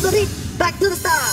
to the reef, back to the start.